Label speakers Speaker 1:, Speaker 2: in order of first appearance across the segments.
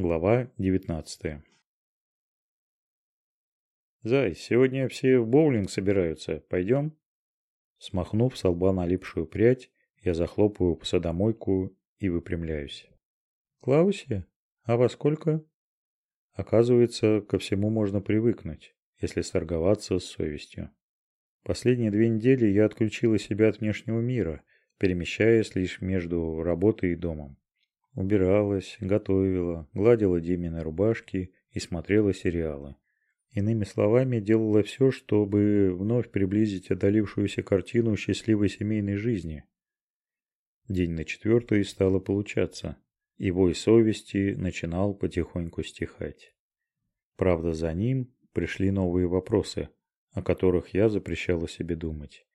Speaker 1: Глава 19 «Зай, сегодня все в боулинг собираются. Пойдем?» Смахнув с лба налипшую прядь, я захлопываю посудомойку и выпрямляюсь. «Клаусе? А во сколько?» Оказывается, ко всему можно привыкнуть, если сторговаться с совестью. Последние две недели я отключила себя от внешнего мира, перемещаясь лишь между работой и домом. Убиралась, готовила, гладила Димины рубашки и смотрела сериалы. Иными словами, делала все, чтобы вновь приблизить одолившуюся картину счастливой семейной жизни. День на четвертый стало получаться, и вой совести начинал потихоньку стихать. Правда, за ним пришли новые вопросы, о которых я запрещала себе думать.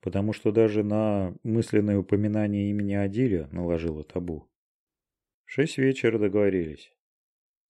Speaker 1: Потому что даже на мысленное упоминание имени Адиля наложила табу. Шесть вечера договорились.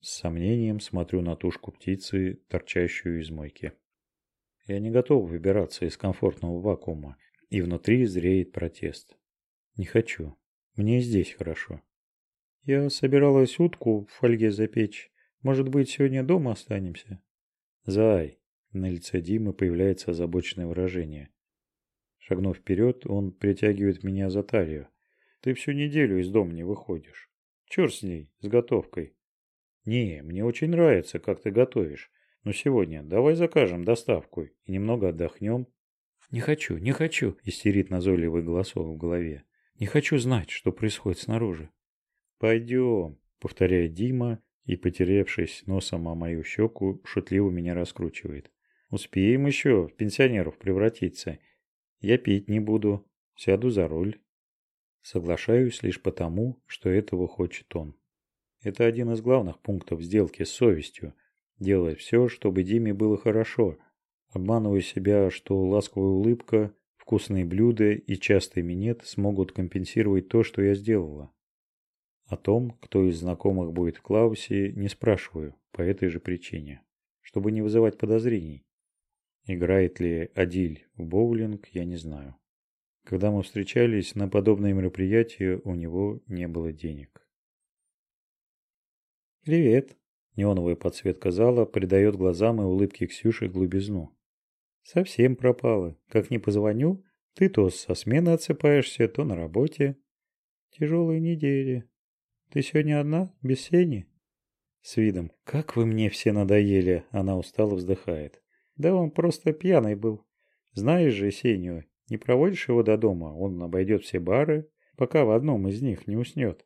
Speaker 1: С сомнением смотрю на тушку птицы, торчащую из мойки. Я не готов выбираться из комфортного вакуума, и внутри зреет протест. Не хочу. Мне здесь хорошо. Я собиралась утку в фольге запечь. Может быть, сегодня дома останемся? Зай. На лице Димы появляется озабоченное выражение. Шагнув вперед, он притягивает меня за талию. Ты всю неделю из дома не выходишь. Черт с ней, с готовкой. Не, мне очень нравится, как ты готовишь. Но сегодня давай закажем доставку и немного отдохнем. Не хочу, не хочу, истерит назойливый голосок в голове. Не хочу знать, что происходит снаружи. Пойдем, повторяет Дима и, потерявшись носом о мою щеку, шутливо меня раскручивает. Успеем еще в пенсионеров превратиться. Я пить не буду, сяду за руль. Соглашаюсь лишь потому, что этого хочет он. Это один из главных пунктов сделки с совестью. Делать все, чтобы Диме было хорошо. Обманываю себя, что ласковая улыбка, вкусные блюда и частый минет смогут компенсировать то, что я сделала. О том, кто из знакомых будет в Клаусе, не спрашиваю, по этой же причине. Чтобы не вызывать подозрений. Играет ли Адиль в боулинг, я не знаю. Когда мы встречались на подобное мероприятие, у него не было денег. «Привет!» Неоновая подсветка зала придает глазам и улыбке Ксюши глубизну. «Совсем пропала. Как не позвоню, ты то со смены отсыпаешься, то на работе. Тяжелые недели. Ты сегодня одна, без Сени?» С видом «Как вы мне все надоели!» Она устало вздыхает. «Да он просто пьяный был. Знаешь же Сеню, не проводишь его до дома, он обойдет все бары, пока в одном из них не уснет.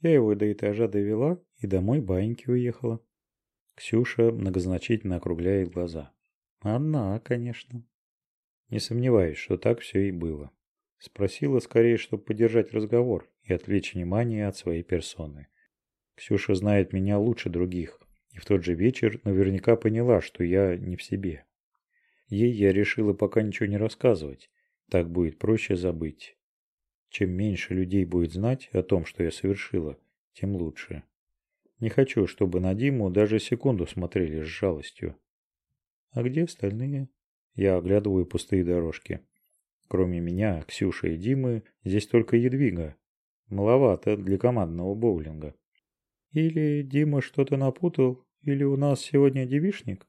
Speaker 1: Я его до этажа довела и домой баиньки уехала. Ксюша многозначительно округляет глаза. Одна, конечно. Не сомневаюсь, что так все и было. Спросила скорее, чтобы поддержать разговор и отвлечь внимание от своей персоны. Ксюша знает меня лучше других, и в тот же вечер наверняка поняла, что я не в себе. Ей я решила пока ничего не рассказывать, так будет проще забыть. Чем меньше людей будет знать о том, что я совершила, тем лучше. Не хочу, чтобы на Диму даже секунду смотрели с жалостью. А где остальные? Я оглядываю пустые дорожки. Кроме меня, Ксюши и Димы, здесь только Едвига. Маловато для командного боулинга. Или Дима что-то напутал, или у нас сегодня девишник?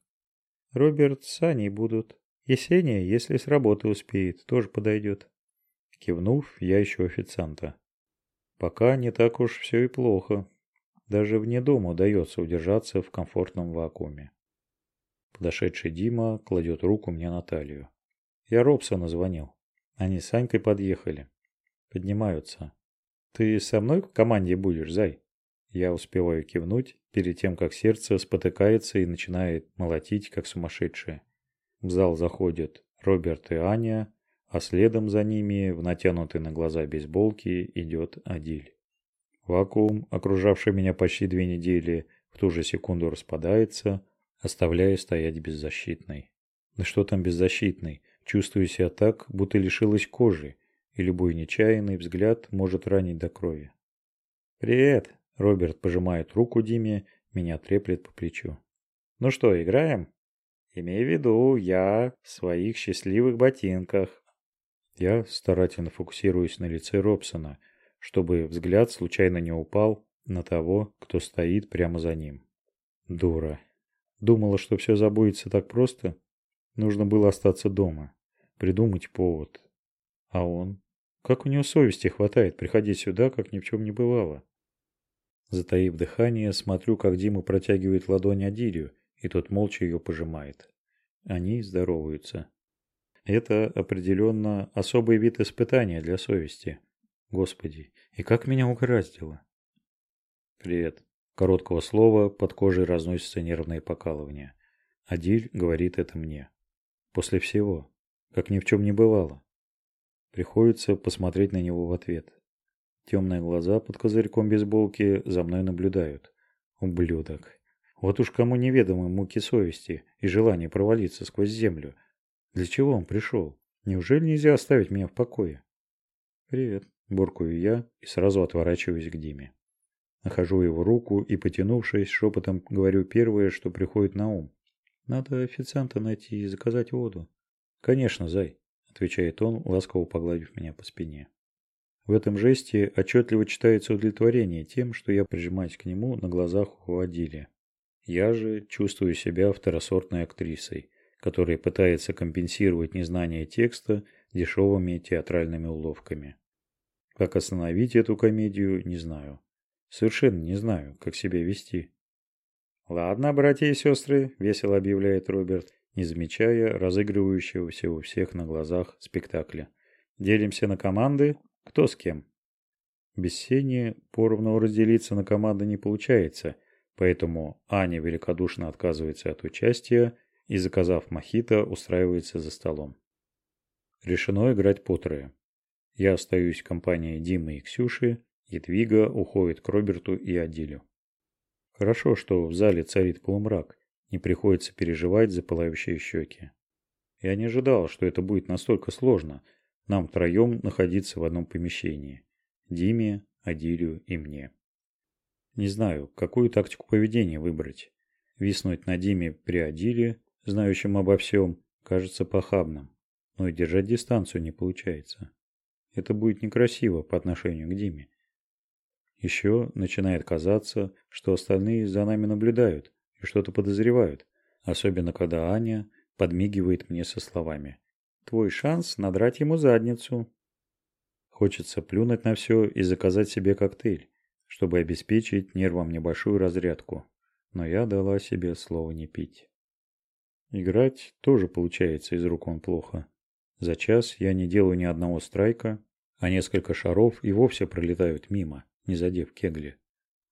Speaker 1: Роберт с Аней будут. Есения, если с работы успеет, тоже подойдет. Кивнув, я ищу официанта. Пока не так уж все и плохо. Даже вне дома удается удержаться в комфортном вакууме. Подошедший Дима кладет руку мне на талию. Я Робсону звонил. Они с Санькой подъехали. Поднимаются. Ты со мной в команде будешь, Зай? Я успеваю кивнуть перед тем, как сердце спотыкается и начинает молотить, как сумасшедшее. В зал заходят Роберт и Аня, а следом за ними в натянутой на глаза бейсболке идет Адиль. Вакуум, окружавший меня почти две недели, в ту же секунду распадается, оставляя стоять беззащитной. Да что там беззащитной? Чувствую себя так, будто лишилась кожи, и любой нечаянный взгляд может ранить до крови. «Привет!» – Роберт пожимает руку Диме, меня треплет по плечу. «Ну что, играем?» Имей в виду, я в своих счастливых ботинках. Я старательно фокусируюсь на лице Робсона, чтобы взгляд случайно не упал на того, кто стоит прямо за ним. Дура. Думала, что все забудется так просто? Нужно было остаться дома, придумать повод. А он? Как у него совести хватает приходить сюда, как ни в чем не бывало? Затаив дыхание, смотрю, как Дима протягивает ладонь Адилию, и тот молча ее пожимает. Они здороваются. Это определенно особый вид испытания для совести. Господи, и как меня угораздило. Привет. Короткого слова под кожей разносится нервное покалывание. Адиль говорит это мне. После всего. Как ни в чем не бывало. Приходится посмотреть на него в ответ. Темные глаза под козырьком бейсболки за мной наблюдают. Ублюдок. Вот уж кому неведомы муки совести и желание провалиться сквозь землю. Для чего он пришел? Неужели нельзя оставить меня в покое? Привет, буркую я и сразу отворачиваюсь к Диме. Нахожу его руку и, потянувшись, шепотом говорю первое, что приходит на ум. Надо официанта найти и заказать воду. Конечно, зай, отвечает он, ласково погладив меня по спине. В этом жесте отчетливо читается удовлетворение тем, что я прижимаюсь к нему на глазах у Адили. Я же чувствую себя второсортной актрисой, которая пытается компенсировать незнание текста дешевыми театральными уловками. Как остановить эту комедию, не знаю. Совершенно не знаю, как себя вести. «Ладно, братья и сестры», — весело объявляет Роберт, не замечая разыгрывающегося у всех на глазах спектакля. «Делимся на команды. Кто с кем?» Без поровну разделиться на команды не получается, поэтому Аня великодушно отказывается от участия и, заказав мохито, устраивается за столом. Решено играть по. Я остаюсь в компании Димы и Ксюши, Едвига уходит к Роберту и Адилю. Хорошо, что в зале царит полумрак, не приходится переживать за пылающие щеки. Я не ожидал, что это будет настолько сложно, нам втроем находиться в одном помещении. Диме, Адилю и мне. Не знаю, какую тактику поведения выбрать. Виснуть на Диме при Адиле, знающем обо всем, кажется похабным, но и держать дистанцию не получается. Это будет некрасиво по отношению к Диме. Еще начинает казаться, что остальные за нами наблюдают и что-то подозревают, особенно когда Аня подмигивает мне со словами «Твой шанс надрать ему задницу». Хочется плюнуть на все и заказать себе коктейль, чтобы обеспечить нервам небольшую разрядку, но я дала себе слово не пить. Играть тоже получается из рук он плохо. За час я не делаю ни одного страйка, а несколько шаров и вовсе пролетают мимо не задев кегли.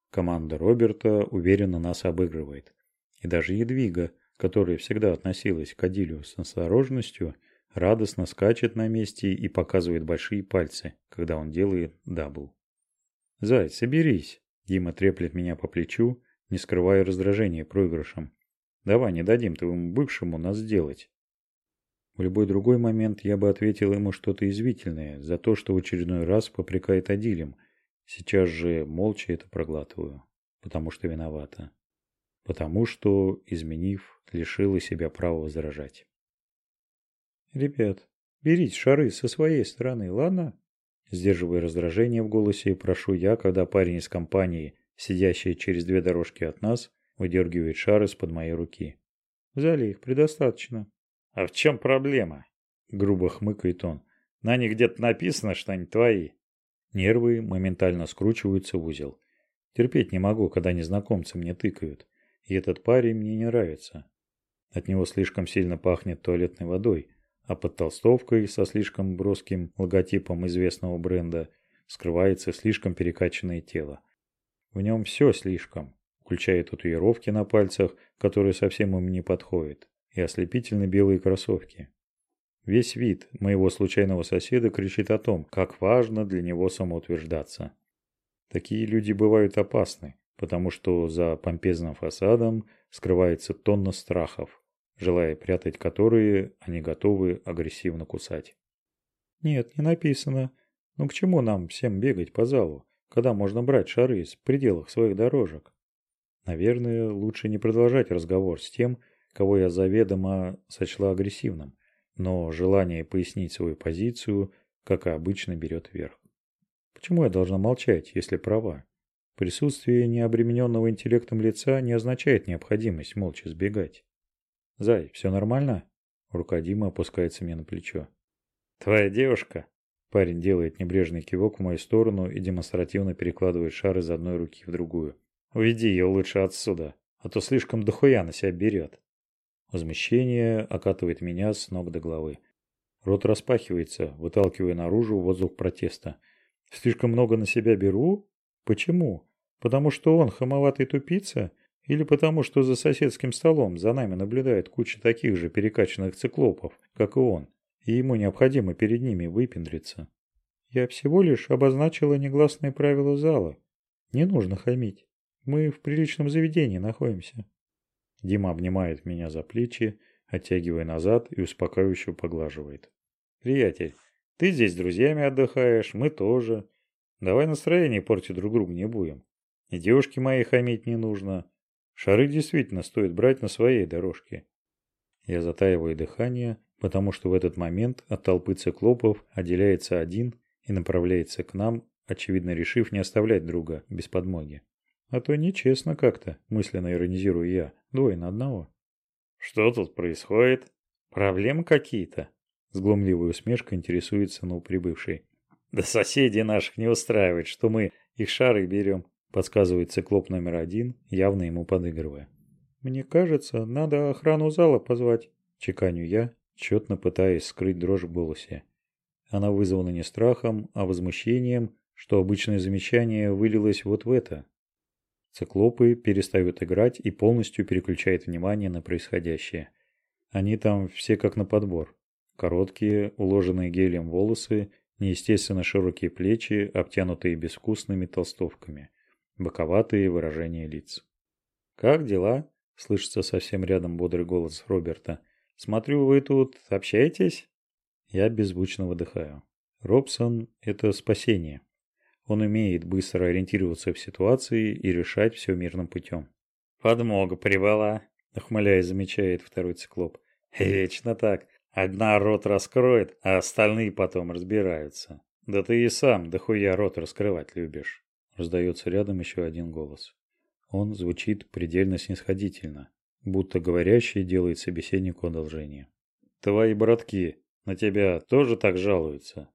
Speaker 1: Команда Роберта уверенно нас обыгрывает. И даже Ядвига, которая всегда относилась к Адилю с осторожностью, радостно скачет на месте и показывает большие пальцы, когда он делает дабл. «Зай, соберись!» Дима треплет меня по плечу, не скрывая раздражения проигрышем. «Давай, не дадим твоему бывшему нас сделать!» В любой другой момент я бы ответил ему что-то язвительное за то, что в очередной раз попрекает Адилем, Сейчас же молча это проглатываю, потому что виновата. Потому что, изменив, лишила себя права возражать. «Ребят, берите шары со своей стороны, ладно?» Сдерживая раздражение в голосе, прошу я, когда парень из компании, сидящий через две дорожки от нас, выдергивает шары из-под моей руки. В зале их предостаточно. «А в чем проблема?» — грубо хмыкает он. «На них где-то написано, что они твои». Нервы моментально скручиваются в узел. Терпеть не могу, когда незнакомцы мне тыкают. И этот парень мне не нравится. От него слишком сильно пахнет туалетной водой, а под толстовкой со слишком броским логотипом известного бренда скрывается слишком перекачанное тело. В нем все слишком, включая татуировки на пальцах, которые совсем им не подходят, и ослепительно белые кроссовки. Весь вид моего случайного соседа кричит о том, как важно для него самоутверждаться. Такие люди бывают опасны, потому что за помпезным фасадом скрывается тонна страхов, желая прятать которые они готовы агрессивно кусать. Нет, не написано. Ну к чему нам всем бегать по залу, когда можно брать шары из пределах своих дорожек? Наверное, лучше не продолжать разговор с тем, кого я заведомо сочла агрессивным но желание пояснить свою позицию, как и обычно, берет верх. Почему я должна молчать, если права? Присутствие необремененного интеллектом лица не означает необходимость молча сбегать. «Зай, все нормально?» Рука Димы опускается мне на плечо. «Твоя девушка?» Парень делает небрежный кивок в мою сторону и демонстративно перекладывает шар из одной руки в другую. «Уведи ее лучше отсюда, а то слишком дохуя на себя берет». Возмещение окатывает меня с ног до головы. Рот распахивается, выталкивая наружу воздух протеста. «Слишком много на себя беру? Почему? Потому что он хамоватый тупица?» Или потому, что за соседским столом за нами наблюдает куча таких же перекачанных циклопов, как и он, и ему необходимо перед ними выпендриться. Я всего лишь обозначила негласные правила зала. Не нужно хамить. Мы в приличном заведении находимся. Дима обнимает меня за плечи, оттягивая назад и успокаивающе поглаживает. «Приятель, ты здесь с друзьями отдыхаешь, мы тоже. Давай настроение портить друг другу не будем. И девушке моей хамить не нужно. Шары действительно стоит брать на своей дорожке. Я затаиваю дыхание, потому что в этот момент от толпы циклопов отделяется один и направляется к нам, очевидно решив не оставлять друга без подмоги. А то нечестно как-то, мысленно иронизирую я, двое на одного. Что тут происходит? Проблемы какие-то? С глумливой усмешкой интересуется новоприбывший. Да соседи наших не устраивает, что мы их шары берем подсказывает циклоп номер один, явно ему подыгрывая. «Мне кажется, надо охрану зала позвать», – чеканю я, тщетно пытаясь скрыть дрожь в голосе. Она вызвана не страхом, а возмущением, что обычное замечание вылилось вот в это. Циклопы перестают играть и полностью переключают внимание на происходящее. Они там все как на подбор. Короткие, уложенные гелем волосы, неестественно широкие плечи, обтянутые безвкусными толстовками боковатые выражения лиц. «Как дела?» – слышится совсем рядом бодрый голос Роберта. «Смотрю, вы тут общаетесь?» Я беззвучно выдыхаю. Робсон – это спасение. Он умеет быстро ориентироваться в ситуации и решать все мирным путем. «Подмога прибыла», – ухмыляясь, замечает второй циклоп. «Вечно так. Одна рот раскроет, а остальные потом разбираются. Да ты и сам дохуя рот раскрывать любишь». Раздается рядом еще один голос. Он звучит предельно снисходительно, будто говорящий делает собеседнику одолжение. «Твои братки на тебя тоже так жалуются?»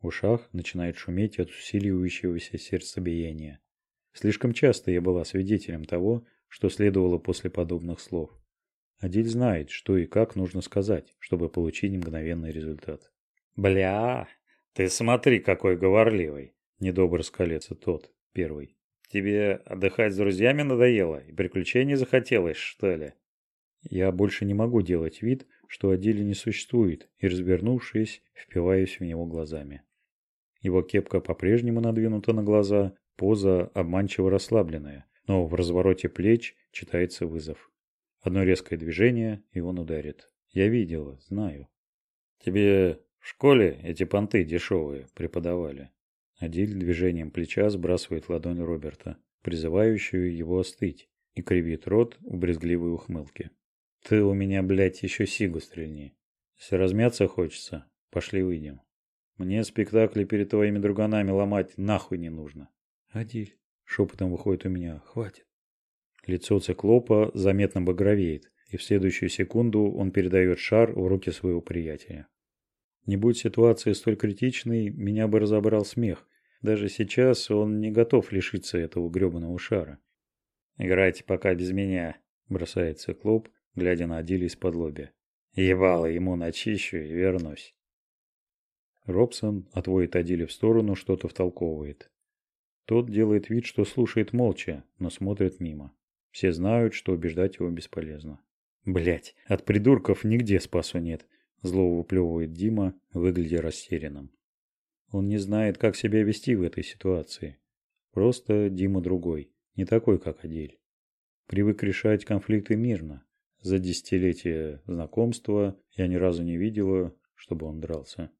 Speaker 1: В ушах начинает шуметь от усиливающегося сердцебиения. Слишком часто я была свидетелем того, что следовало после подобных слов. Адиль знает, что и как нужно сказать, чтобы получить мгновенный результат. «Бля, ты смотри, какой говорливый!» Недобро скалится тот, первый. Тебе отдыхать с друзьями надоело и приключений захотелось, что ли? Я больше не могу делать вид, что Адили не существует, и, развернувшись, впиваюсь в него глазами. Его кепка по-прежнему надвинута на глаза, поза обманчиво расслабленная, но в развороте плеч читается вызов. Одно резкое движение, и он ударит. Я видела, знаю. Тебе в школе эти понты дешевые преподавали. Адиль движением плеча сбрасывает ладонь Роберта, призывающую его остыть, и кривит рот в брезгливой ухмылке. «Ты у меня, блядь, еще сигу стрельни. Если размяться хочется, пошли выйдем. Мне спектакли перед твоими друганами ломать нахуй не нужно». «Адиль», — шепотом выходит у меня, — «хватит». Лицо циклопа заметно багровеет, и в следующую секунду он передает шар в руки своего приятеля. Не будь ситуация столь критичной, меня бы разобрал смех, даже сейчас он не готов лишиться этого гребаного шара. «Играйте пока без меня», – бросает циклоп, глядя на Адили из-под лобя. «Ебало ему начищу и вернусь». Робсон отводит Адили в сторону, что-то втолковывает. Тот делает вид, что слушает молча, но смотрит мимо. Все знают, что убеждать его бесполезно. Блять, от придурков нигде спасу нет. Зло выплевывает Дима, выглядя растерянным. Он не знает, как себя вести в этой ситуации. Просто Дима другой, не такой, как Адель. Привык решать конфликты мирно. За десятилетия знакомства я ни разу не видела, чтобы он дрался.